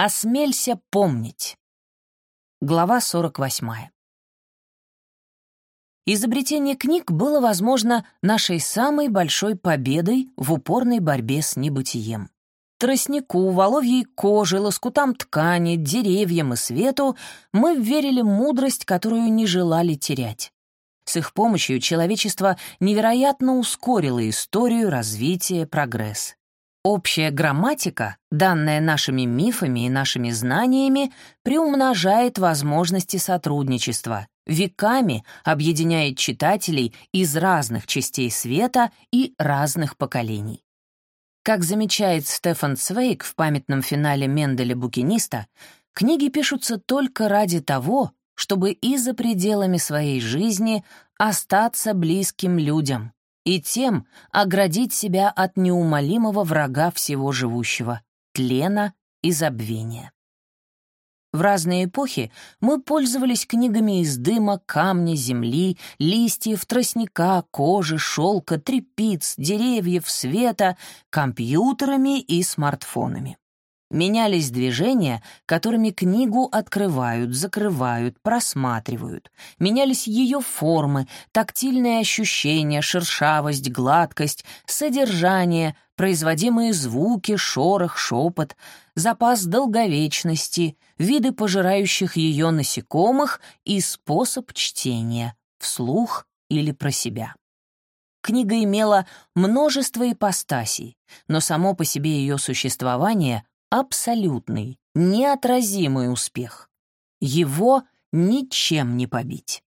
Осмелься помнить. Глава 48. Изобретение книг было, возможно, нашей самой большой победой в упорной борьбе с небытием. Тростнику, воловьей коже, лоскутам ткани, деревьям и свету мы верили мудрость, которую не желали терять. С их помощью человечество невероятно ускорило историю, развитие, прогресс. Общая грамматика, данная нашими мифами и нашими знаниями, приумножает возможности сотрудничества, веками объединяет читателей из разных частей света и разных поколений. Как замечает Стефан Цвейк в памятном финале Менделя «Букиниста», книги пишутся только ради того, чтобы и за пределами своей жизни остаться близким людям, и тем оградить себя от неумолимого врага всего живущего — тлена и забвения. В разные эпохи мы пользовались книгами из дыма, камня, земли, листьев, тростника, кожи, шелка, трепиц, деревьев, света, компьютерами и смартфонами. Менялись движения, которыми книгу открывают, закрывают, просматривают. Менялись ее формы, тактильные ощущения, шершавость, гладкость, содержание, производимые звуки, шорох, шепот, запас долговечности, виды пожирающих ее насекомых и способ чтения, вслух или про себя. Книга имела множество ипостасей, но само по себе ее существование абсолютный, неотразимый успех. Его ничем не побить.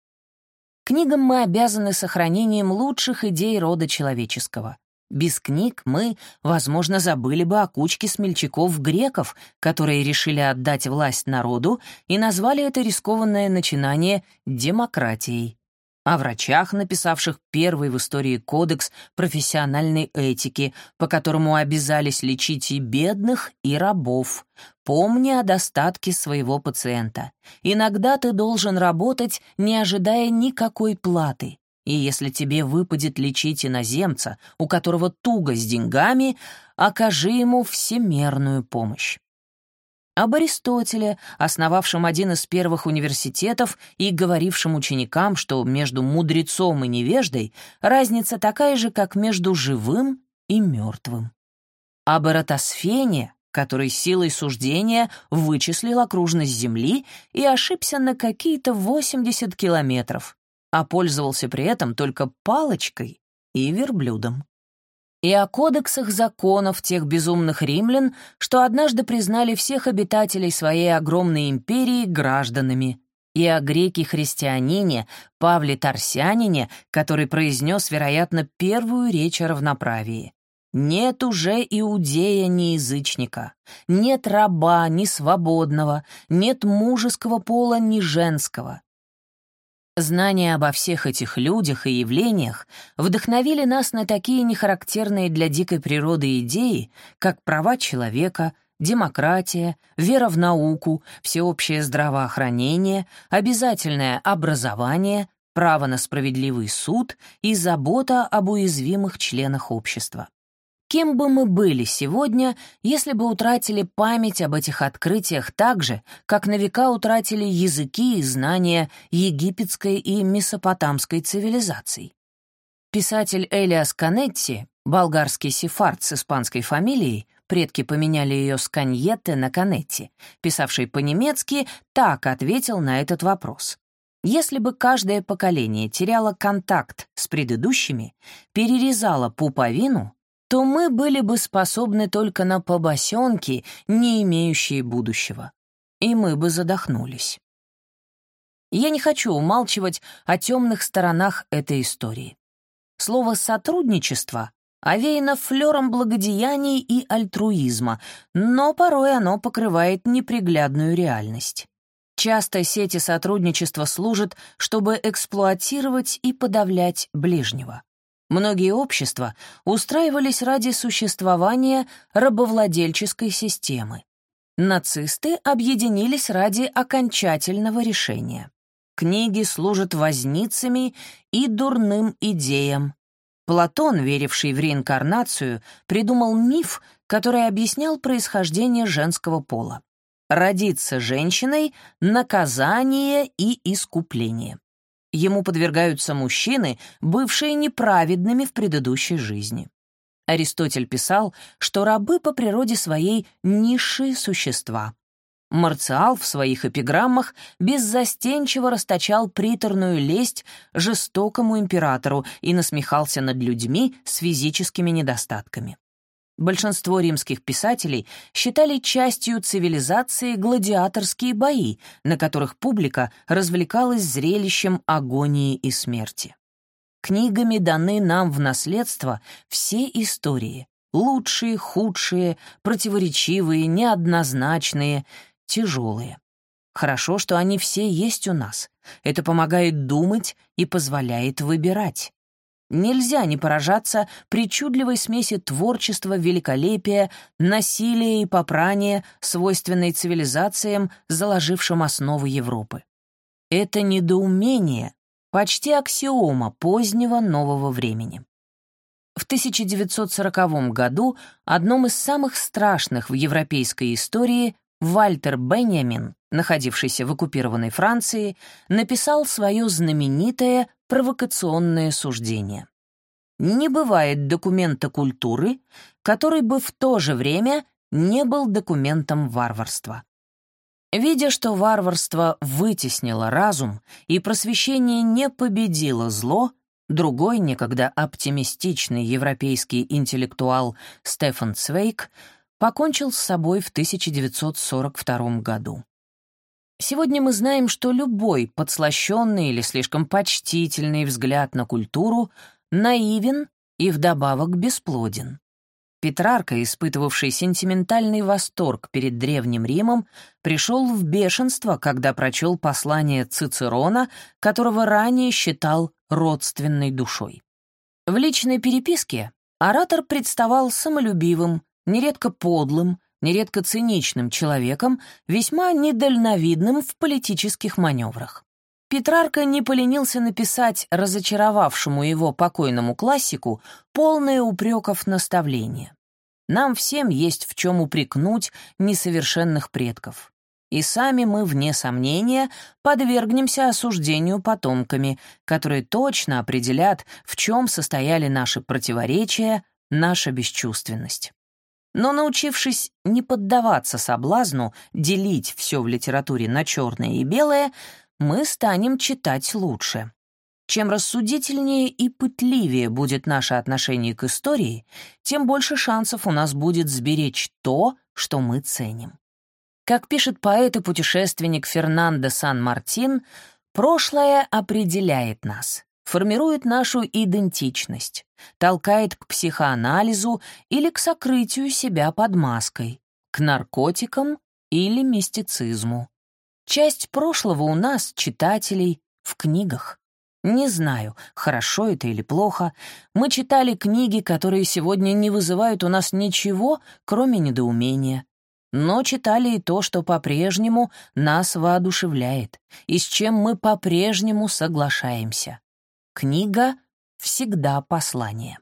Книгам мы обязаны сохранением лучших идей рода человеческого. Без книг мы, возможно, забыли бы о кучке смельчаков-греков, которые решили отдать власть народу и назвали это рискованное начинание демократией о врачах, написавших первый в истории кодекс профессиональной этики, по которому обязались лечить и бедных, и рабов. Помни о достатке своего пациента. Иногда ты должен работать, не ожидая никакой платы. И если тебе выпадет лечить иноземца, у которого туго с деньгами, окажи ему всемерную помощь об Аристотеле, основавшем один из первых университетов и говорившем ученикам, что между мудрецом и невеждой разница такая же, как между живым и мертвым. Об Эратосфене, который силой суждения вычислил окружность Земли и ошибся на какие-то 80 километров, а пользовался при этом только палочкой и верблюдом и о кодексах законов тех безумных римлян, что однажды признали всех обитателей своей огромной империи гражданами, и о греке-христианине Павле Тарсянине, который произнес, вероятно, первую речь о равноправии. Нет уже иудея ни язычника, нет раба ни свободного, нет мужеского пола ни женского, Знания обо всех этих людях и явлениях вдохновили нас на такие нехарактерные для дикой природы идеи, как права человека, демократия, вера в науку, всеобщее здравоохранение, обязательное образование, право на справедливый суд и забота об уязвимых членах общества. Кем бы мы были сегодня, если бы утратили память об этих открытиях так же, как на века утратили языки и знания египетской и месопотамской цивилизаций? Писатель Элиас Канетти, болгарский сефард с испанской фамилией, предки поменяли ее с Каньетте на Канетти, писавший по-немецки, так ответил на этот вопрос. Если бы каждое поколение теряло контакт с предыдущими, перерезало пуповину, то мы были бы способны только на побосенки, не имеющие будущего. И мы бы задохнулись. Я не хочу умалчивать о темных сторонах этой истории. Слово «сотрудничество» овеяно флером благодеяний и альтруизма, но порой оно покрывает неприглядную реальность. Часто сети сотрудничества служат, чтобы эксплуатировать и подавлять ближнего. Многие общества устраивались ради существования рабовладельческой системы. Нацисты объединились ради окончательного решения. Книги служат возницами и дурным идеям. Платон, веривший в реинкарнацию, придумал миф, который объяснял происхождение женского пола. родиться женщиной — наказание и искупление. Ему подвергаются мужчины, бывшие неправедными в предыдущей жизни. Аристотель писал, что рабы по природе своей низшие существа. Марциал в своих эпиграммах беззастенчиво расточал приторную лесть жестокому императору и насмехался над людьми с физическими недостатками. Большинство римских писателей считали частью цивилизации гладиаторские бои, на которых публика развлекалась зрелищем агонии и смерти. Книгами даны нам в наследство все истории, лучшие, худшие, противоречивые, неоднозначные, тяжелые. Хорошо, что они все есть у нас. Это помогает думать и позволяет выбирать. Нельзя не поражаться причудливой смеси творчества, великолепия, насилия и попрания, свойственной цивилизациям, заложившим основы Европы. Это недоумение — почти аксиома позднего нового времени. В 1940 году одном из самых страшных в европейской истории Вальтер Бенjamin, находившийся в оккупированной Франции, написал свое знаменитое провокационное суждение. Не бывает документа культуры, который бы в то же время не был документом варварства. Видя, что варварство вытеснило разум и просвещение не победило зло, другой некогда оптимистичный европейский интеллектуал Стефан Цвейк покончил с собой в 1942 году. Сегодня мы знаем, что любой подслащенный или слишком почтительный взгляд на культуру наивен и вдобавок бесплоден. Петрарка, испытывавший сентиментальный восторг перед Древним Римом, пришел в бешенство, когда прочел послание Цицерона, которого ранее считал родственной душой. В личной переписке оратор представал самолюбивым, нередко подлым, нередко циничным человеком, весьма недальновидным в политических маневрах. Петрарка не поленился написать разочаровавшему его покойному классику полное упреков наставление. Нам всем есть в чем упрекнуть несовершенных предков. И сами мы, вне сомнения, подвергнемся осуждению потомками, которые точно определят, в чем состояли наши противоречия, наша бесчувственность. Но научившись не поддаваться соблазну делить все в литературе на черное и белое, мы станем читать лучше. Чем рассудительнее и пытливее будет наше отношение к истории, тем больше шансов у нас будет сберечь то, что мы ценим. Как пишет поэт и путешественник Фернандо Сан-Мартин, прошлое определяет нас формирует нашу идентичность, толкает к психоанализу или к сокрытию себя под маской, к наркотикам или мистицизму. Часть прошлого у нас, читателей, в книгах. Не знаю, хорошо это или плохо. Мы читали книги, которые сегодня не вызывают у нас ничего, кроме недоумения. Но читали и то, что по-прежнему нас воодушевляет, и с чем мы по-прежнему соглашаемся. Книга всегда послание.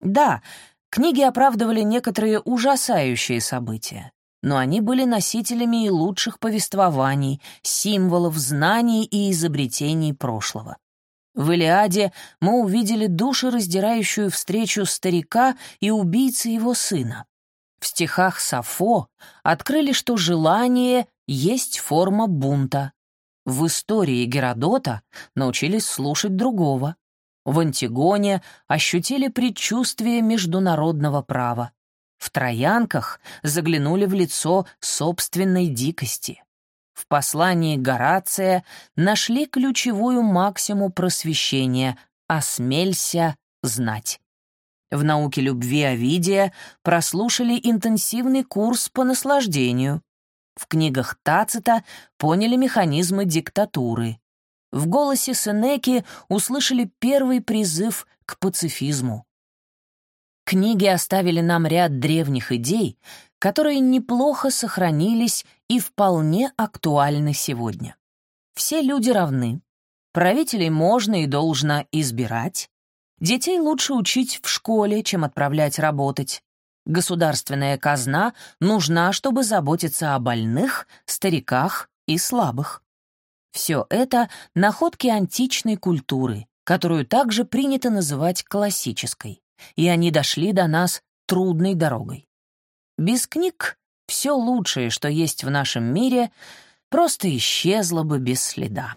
Да, книги оправдывали некоторые ужасающие события, но они были носителями и лучших повествований, символов, знаний и изобретений прошлого. В «Илиаде» мы увидели душераздирающую встречу старика и убийцы его сына. В стихах Сафо открыли, что желание есть форма бунта, в истории Геродота научились слушать другого. В Антигоне ощутили предчувствие международного права. В Троянках заглянули в лицо собственной дикости. В послании Горация нашли ключевую максиму просвещения «Осмелься знать». В науке любви Овидия прослушали интенсивный курс по наслаждению. В книгах Тацита поняли механизмы диктатуры. В голосе Сенеки услышали первый призыв к пацифизму. Книги оставили нам ряд древних идей, которые неплохо сохранились и вполне актуальны сегодня. Все люди равны. Правителей можно и должно избирать. Детей лучше учить в школе, чем отправлять работать. Государственная казна нужна, чтобы заботиться о больных, стариках и слабых. Все это — находки античной культуры, которую также принято называть классической, и они дошли до нас трудной дорогой. Без книг все лучшее, что есть в нашем мире, просто исчезло бы без следа.